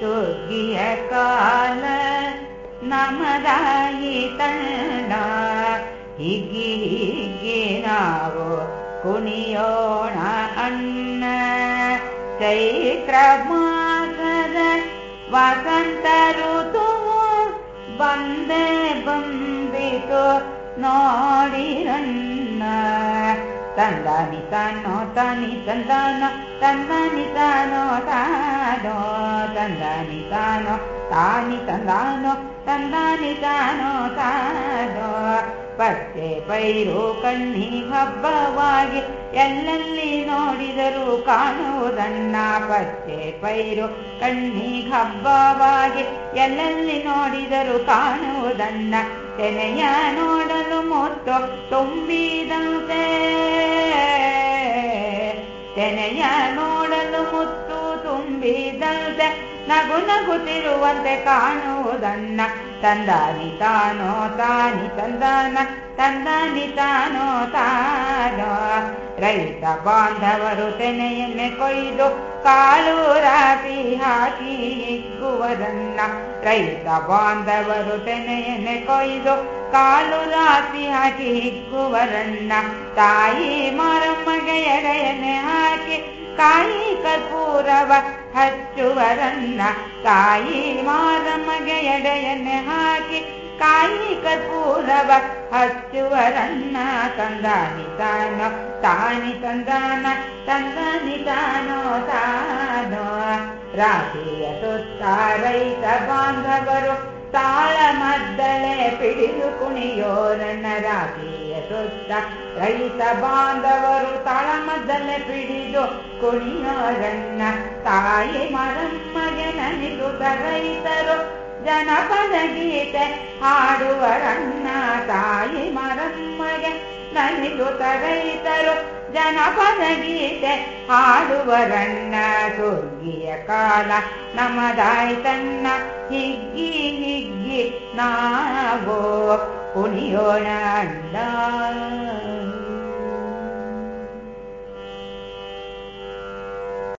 ಸುಗ್ಗಿಯ ಕಾಲ ನಮದಾಯಿ ತಂಡ ಹಿಗ್ಗಿ ಹಿಗ್ಗಿ ನಾವು ಕುಣಿಯೋಣ ಅಣ್ಣ ಚೈತ್ರ ಮಾಸದ ವಸಂತ ಋತುವು ಬಂದೇ ಬಂದಿತು ನೋಡಿರಣ್ಣ ತಂದಾನಿ ತಾನೋ ತಾನಿ ತಂದಾನೋ ತಂದಾನಿ ತಾನೋ ತಾನೋ, ತಂದಾನಿ ತಾನೋ, ತಾನಿ ತಂದಾನೋ, ತಂದಾನಿ ತಾನೋ ತಾನೋ. ಪತ್ತೆ ಪೈರು ಕಣ್ಣಿ ಹಬ್ಬವಾಗಿ ಎಲ್ಲೆಲ್ಲಿ ನೋಡಿದರೂ ಕಾಣುವುದನ್ನ ಪತ್ತೆ ಪೈರು ಕಣ್ಣಿ ಹಬ್ಬವಾಗಿ ಎಲ್ಲೆಲ್ಲಿ ನೋಡಿದರೂ ಕಾಣುವುದಣ್ಣ ತೆನೆಯ ನೋಡಲು ಮುತ್ತು ತುಂಬಿದಂತೆ. ತೆನೆಯ ನೋಡಲು ಮುತ್ತು ತುಂಬಿದಂತೆ. ನಗು ನಗುತ್ತಿರುವಂತೆ ಕಾಣುವುದನ್ನ ತಂದಾನಿ ತಾನೋ ತಾನಿ ತಂದಾನ, ತಂದಾನಿ ತಾನೋ ತಾನೋ. ರೈತ ಬಾಂಧವರು ತೆನೆಯನ್ನೇ ಕೊಯ್ದು ಕಾಳು ರಾತಿ ಹಾಕಿ ಹಿಗ್ಗುವರನ್ನ ರೈತ ಬಾಂಧವರು ತೆನೆಯನ್ನೇ ಕೊಯ್ದು ಕಾಲು ರಾತಿ ಹಾಕಿ ಹಿಗ್ಗುವರನ್ನ ತಾಯಿ ಮಾರಮ್ಮಗೆ ಎಡೆಯನ್ನೇ ಹಾಕಿ ಕಾಯಿ ಕರ್ಪೂರವ ಹಚ್ಚುವರನ್ನ ತಾಯಿ ಮಾರಮ್ಮಗೆ ಎಡೆಯನ್ನೇ ಹಾಕಿ ಕಾಯಿ ಕರ್ಪೂರವ ಹಚ್ಚುವರನ್ನ ತಂದಾನಿ ತಾನೋ ತಾನಿ ತಂದಾನ ತಂದಾನಿ ರಾತ್ರಿಯ ಸುತ್ತ ರೈತ ಬಾಂಧವರು ತಾಳ ಮದ್ದಳೆ ಪಿಡಿದು ಕುಣಿಯೋರನ್ನ ರಾತ್ರಿಯ ಸುತ್ತ ರೈತ ಬಾಂಧವರು ತಾಳ ಮದ್ದಳೆ ಪಿಡಿದು ಕುಣಿಯೋರನ್ನ ತಾಯಿ ಮರಮ್ಮಗೆ ನನಿಸುತ್ತ ರೈತರು ಜನಪದ ಗೀತೆ ಹಾಡುವರನ್ನ ತಾಯಿ ಮರಮ್ಮಗೆ ನನಿಸುತ್ತ ರೈತರು ಜನಪದ ಗೀತೆ ಹಾಡುವರಣ್ಣ ಸುಗ್ಗಿಯ ಕಾಲ ನಮದಾಯ್ತಣ್ಣ ಹಿಗ್ಗಿ ಹಿಗ್ಗಿ ನಾವು ಕುಣಿಯೋಣ ಅಣ್ಣ